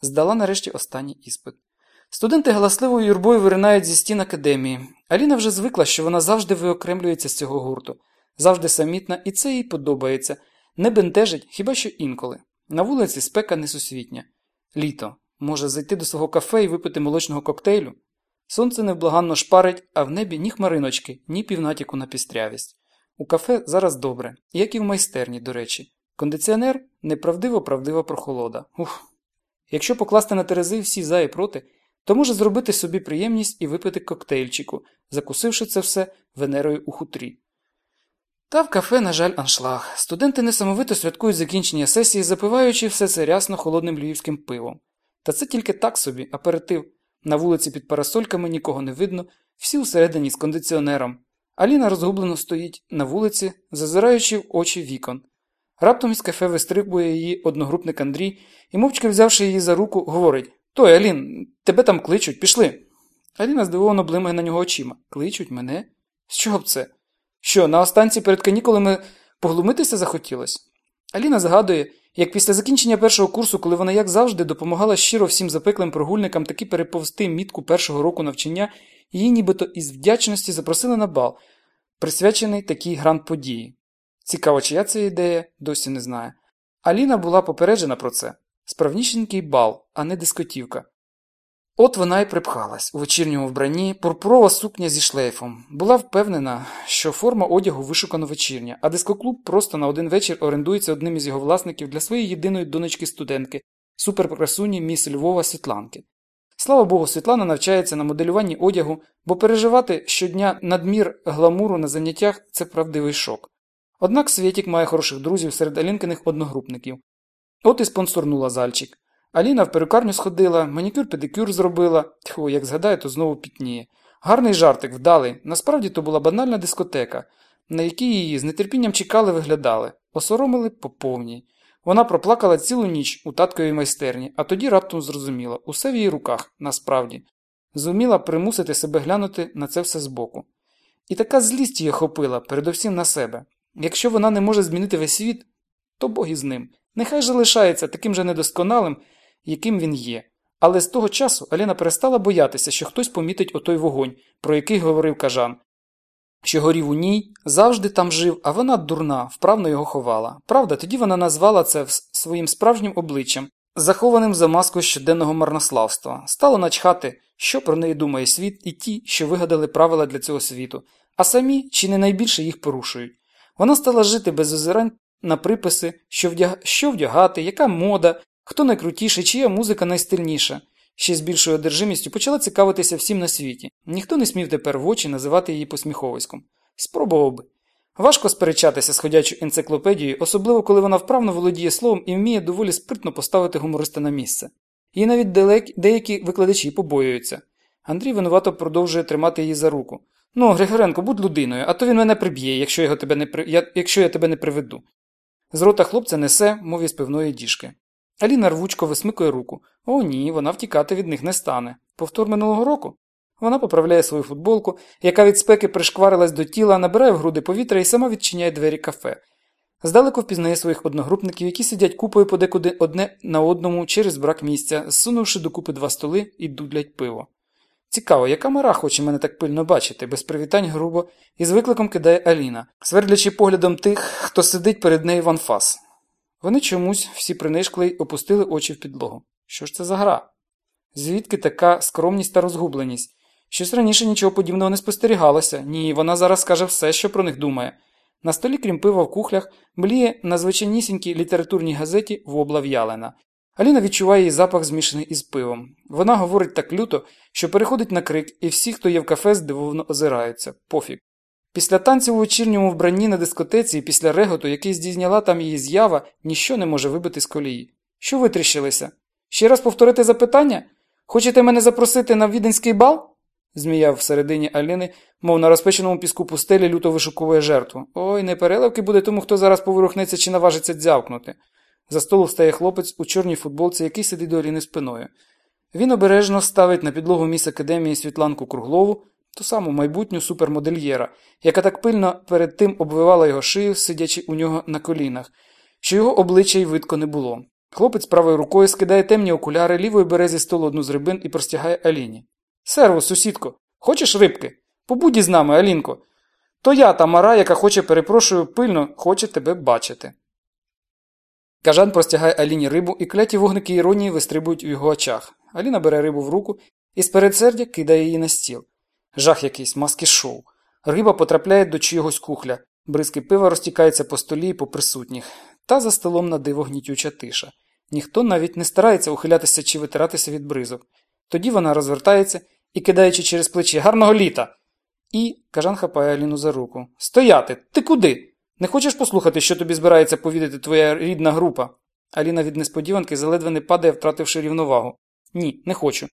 Здала нарешті останній іспит. Студенти галасливою юрбою виринають зі стін академії. Аліна вже звикла, що вона завжди виокремлюється з цього гурту, завжди самітна, і це їй подобається. Не бентежить, хіба що інколи. На вулиці спека несусвітня. Літо. Може зайти до свого кафе і випити молочного коктейлю? Сонце невблаганно шпарить, а в небі ні хмариночки, ні півнатіку на пістрявість. У кафе зараз добре, як і в майстерні, до речі. Кондиціонер неправдиво правдива прохолода. Ух. Якщо покласти на терези всі за і проти, то може зробити собі приємність і випити коктейльчику, закусивши це все венерою у хутрі. Та в кафе, на жаль, аншлаг. Студенти несамовито святкують закінчення сесії, запиваючи все це рясно холодним львівським пивом. Та це тільки так собі, аперитив. На вулиці під парасольками нікого не видно, всі усередині з кондиціонером. Аліна розгублено стоїть на вулиці, зазираючи в очі вікон. Раптом із кафе вистрибує її одногрупник Андрій і, мовчки взявши її за руку, говорить Той, Алін, тебе там кличуть, пішли. Аліна здивовано блимає на нього очима. Кличуть мене? З чого б це? Що, на останці перед канікулами поглумитися захотілось? Аліна згадує, як після закінчення першого курсу, коли вона, як завжди, допомагала щиро всім запеклим прогульникам таки переповзти мітку першого року навчання, її нібито із вдячності запросили на бал, присвячений такій гранд події. Цікаво, чия це ідея, досі не знає. Аліна була попереджена про це справнішенький бал, а не дискотівка. От вона й припхалась у вечірньому вбранні, пурпурова сукня зі шлейфом. Була впевнена, що форма одягу вишукано вечірня, а дискоклуб просто на один вечір орендується одним із його власників для своєї єдиної донечки-студентки, суперкрасуні міс Львова Світланки. Слава Богу, Світлана навчається на моделюванні одягу, бо переживати щодня надмір гламуру на заняттях це правдивий шок. Однак Свєтік має хороших друзів серед Алінкиних одногрупників. От і спонсорнула зальчик. Аліна в перукарню сходила, манікюр-педикюр зробила, тьху, як згадаю, то знову пітніє. Гарний жартик вдалий. Насправді то була банальна дискотека, на якій її з нетерпінням чекали виглядали, осоромили по повній. Вона проплакала цілу ніч у татковій майстерні, а тоді раптом зрозуміла усе в її руках, насправді, зуміла примусити себе глянути на це все збоку. І така злість її охопила, передовсім на себе. Якщо вона не може змінити весь світ, то Бог із ним. Нехай же лишається таким же недосконалим, яким він є. Але з того часу Аліна перестала боятися, що хтось помітить отой вогонь, про який говорив кажан. Що горів у ній, завжди там жив, а вона дурна, вправно його ховала. Правда, тоді вона назвала це своїм справжнім обличчям, захованим за маскою щоденного марнославства, стало начхати, що про неї думає світ, і ті, що вигадали правила для цього світу, а самі чи не найбільше їх порушують. Вона стала жити без озирань на приписи, що, вдяг... що вдягати, яка мода, хто найкрутіший, чия музика найстильніша. Ще з більшою одержимістю почала цікавитися всім на світі. Ніхто не смів тепер в очі називати її посміховиськом. Спробував би. Важко сперечатися з ходячою енциклопедією, особливо коли вона вправно володіє словом і вміє доволі спритно поставити гумориста на місце. Її навіть деякі викладачі побоюються. Андрій винувато продовжує тримати її за руку. Ну, Григоренко, будь людиною, а то він мене приб'є, якщо, його тебе не при... я... якщо я тебе не приведу. З рота хлопця несе, мов із пивної діжки. Аліна рвучко висмикує руку. О, ні, вона втікати від них не стане. Повтор минулого року. Вона поправляє свою футболку, яка від спеки пришкварилась до тіла, набирає в груди повітря і сама відчиняє двері кафе. Здалеку впізнає своїх одногрупників, які сидять купою подекуди одне на одному через брак місця, зсунувши докупи два столи і дудлять пиво. Цікаво, яка мара хоче мене так пильно бачити, без привітань грубо, і з викликом кидає Аліна, свердлячи поглядом тих, хто сидить перед нею в анфас. Вони чомусь всі принишкли й опустили очі в підлогу. Що ж це за гра? Звідки така скромність та розгубленість? Щось раніше нічого подібного не спостерігалося, ні, вона зараз скаже все, що про них думає. На столі, крім пива в кухлях, мліє на звичайнісінькій літературній газеті вобла в'ялена. Аліна відчуває її запах змішаний із пивом. Вона говорить так люто, що переходить на крик, і всі, хто є в кафе, здивовано озираються. Пофіг. Після танців у вечірньому вбранні на дискотеці і після реготу, який здійняла там її з'ява, ніщо не може вибити з колії. Що витріщилися? Ще раз повторити запитання? Хочете мене запросити на віденський бал? зміяв всередині Аліни, мов на розпеченому піску пустелі люто вишуковує жертву. Ой, не переливки буде тому, хто зараз поворухнеться чи наважиться дзявкнути. За столу встає хлопець у чорній футболці, який сидить до Аліни спиною. Він обережно ставить на підлогу міс академії Світланку Круглову, ту саму майбутню супермодельєра, яка так пильно перед тим обвивала його шию, сидячи у нього на колінах, що його обличчя й видко не було. Хлопець правою рукою скидає темні окуляри, лівою бере зі столу одну з рибин і простягає Аліні. Серво, сусідко, хочеш рибки? Побудь із нами, Алінко. То я та мара, яка хоче, перепрошую, пильно, хоче тебе бачити. Кажан простягає Аліні рибу, і кляті вогники іронії вистрибують у його очах. Аліна бере рибу в руку і з передсердя кидає її на стіл. Жах якийсь, маски шоу. Риба потрапляє до чиїгось кухля, бризки пива розтікаються по столі і по присутніх, та за столом на диво гнітюча тиша. Ніхто навіть не старається ухилятися чи витиратися від бризок. Тоді вона розвертається і, кидаючи через плечі гарного літа. І кажан хапає Аліну за руку. Стояти! Ти куди? Не хочеш послухати, що тобі збирається повідати твоя рідна група? Аліна від несподіванки заледве не падає, втративши рівновагу. Ні, не хочу.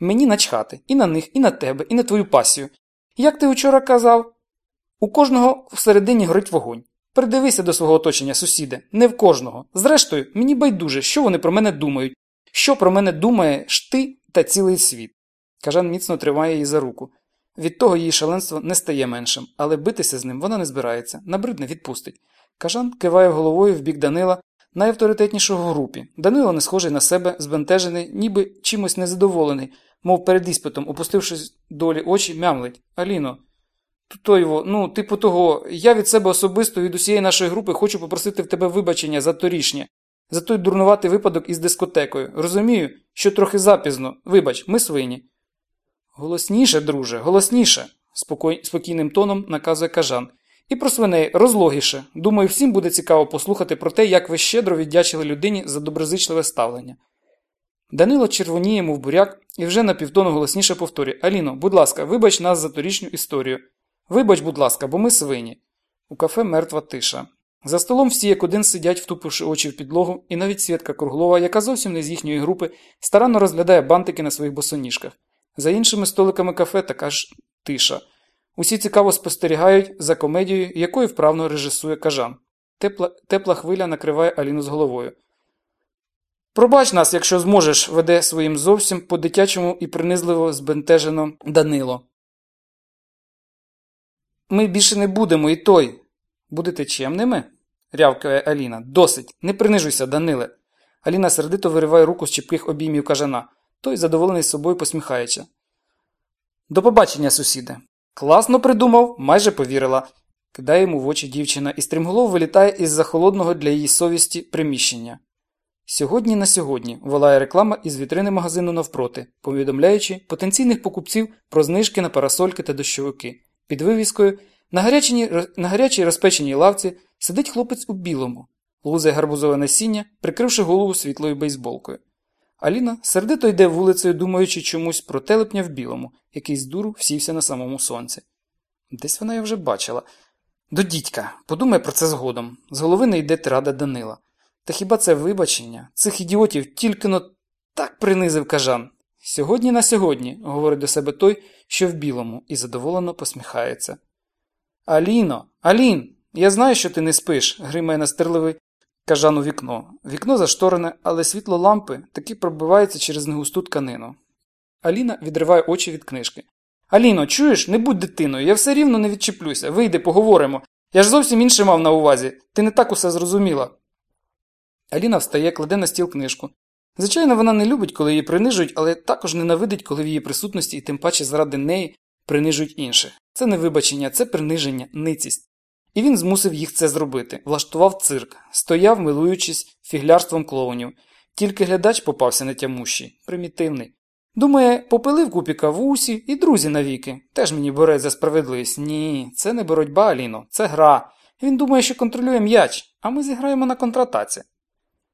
Мені начхати і на них, і на тебе, і на твою пасію. Як ти вчора казав? У кожного всередині горить вогонь. Придивися до свого оточення, сусіде, не в кожного. Зрештою, мені байдуже, що вони про мене думають, що про мене думаєш ти та цілий світ. Кажан міцно тримає її за руку. Від того її шаленство не стає меншим, але битися з ним вона не збирається, набридне відпустить. Кажан киває головою в бік Данила, найавторитетнішого в групі. Данило не схожий на себе, збентежений, ніби чимось незадоволений, мов перед іспитом, опустившись долі очі, мямлить. Аліно, то його, ну, типу того, я від себе особисто від усієї нашої групи хочу попросити в тебе вибачення за торішнє, за той дурнуватий випадок із дискотекою. Розумію, що трохи запізно. Вибач, ми свині. Голосніше, друже, голосніше, спокій... спокійним тоном наказує кажан. І про свиней розлогіше. Думаю, всім буде цікаво послухати про те, як ви щедро віддячили людині за доброзичливе ставлення. Данило червоніє, йому в буряк, і вже на півтону голосніше повторює Аліно, будь ласка, вибач нас за торічню історію. Вибач, будь ласка, бо ми свині. У кафе мертва тиша. За столом всі як один сидять, втупивши очі в підлогу, і навіть Святка Круглова, яка зовсім не з їхньої групи, старанно розглядає бантики на своїх босоніжках. За іншими столиками кафе така ж тиша. Усі цікаво спостерігають за комедією, якою вправно режисує кажан. Тепла, тепла хвиля накриває Аліну з головою. Пробач нас, якщо зможеш, веде своїм зовсім по дитячому і принизливо збентежено Данило. Ми більше не будемо і той. Будете чемними? рявкає Аліна. Досить. Не принижуйся, Даниле. Аліна сердито вириває руку з чіпких обіймів кажана. Той, задоволений собою, посміхається. До побачення, сусіде. Класно придумав, майже повірила. Кидає йому в очі дівчина і стрімголов вилітає із за холодного для її совісті приміщення. Сьогодні на сьогодні волає реклама із вітрини магазину навпроти, повідомляючи потенційних покупців про знижки на парасольки та дощовики. Під вивіскою на гарячій, на гарячій розпеченій лавці сидить хлопець у білому, лузає гарбузове насіння, прикривши голову світлою бейсболкою. Аліна сердито йде вулицею, думаючи чомусь про телепня в білому, який з дуру всівся на самому сонці. Десь вона я вже бачила. До дідька, подумай про це згодом. З голови не йде тирада Данила. Та хіба це вибачення? Цих ідіотів тільки но так принизив кажан. Сьогодні на сьогодні, говорить до себе той, що в білому, і задоволено посміхається. Аліно, Алін, я знаю, що ти не спиш, гримає настирливий кажан у вікно. Вікно зашторене, але світло лампи таки пробивається через негусту тканину. Аліна відриває очі від книжки. Аліно, чуєш, не будь дитиною, я все рівно не відчеплюся. Вийди, поговоримо. Я ж зовсім інше мав на увазі. Ти не так усе зрозуміла. Аліна встає, кладе на стіл книжку. Звичайно, вона не любить, коли її принижують, але також ненавидить, коли в її присутності і тим паче заради неї принижують інших. Це не вибачення, це приниження, ницість. І він змусив їх це зробити, влаштував цирк, стояв, милуючись фіглярством клоунів. Тільки глядач попався нетямущий, примітивний. Думає, купіка в усі і друзі навіки. Теж мені борець за справедливість. Ні, це не боротьба, Аліно, це гра. Він думає, що контролює м'яч, а ми зіграємо на контратаці.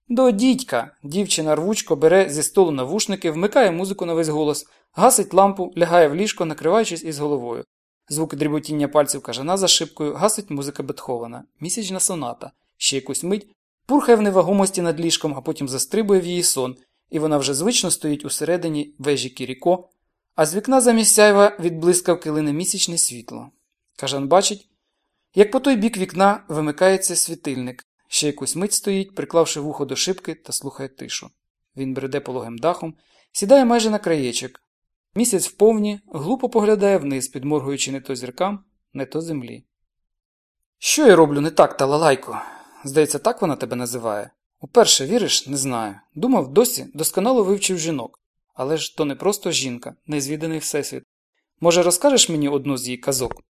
До дідька. Дівчина рвучко бере зі столу навушники, вмикає музику на весь голос, гасить лампу, лягає в ліжко, накриваючись із головою. Звуки дріботіння пальців кажана за шибкою, гасить музика Бетховена, місячна соната, ще якусь мить, пурхає в невагомості над ліжком, а потім застрибує в її сон, і вона вже звично стоїть усередині вежі Кіріко, а з вікна замість сяйва від блискавки лине місячне світло. Кажан бачить, як по той бік вікна вимикається світильник, ще якусь мить стоїть, приклавши вухо до шибки та слухає тишу. Він бреде пологим дахом, сідає майже на краєчок. Місяць вповні глупо поглядає вниз, підморгуючи не то зіркам, не то землі. Що я роблю не так, талалайко? Здається, так вона тебе називає. Уперше віриш, не знаю. Думав, досі досконало вивчив жінок. Але ж то не просто жінка, незвіданий всесвіт. Може, розкажеш мені одну з її казок?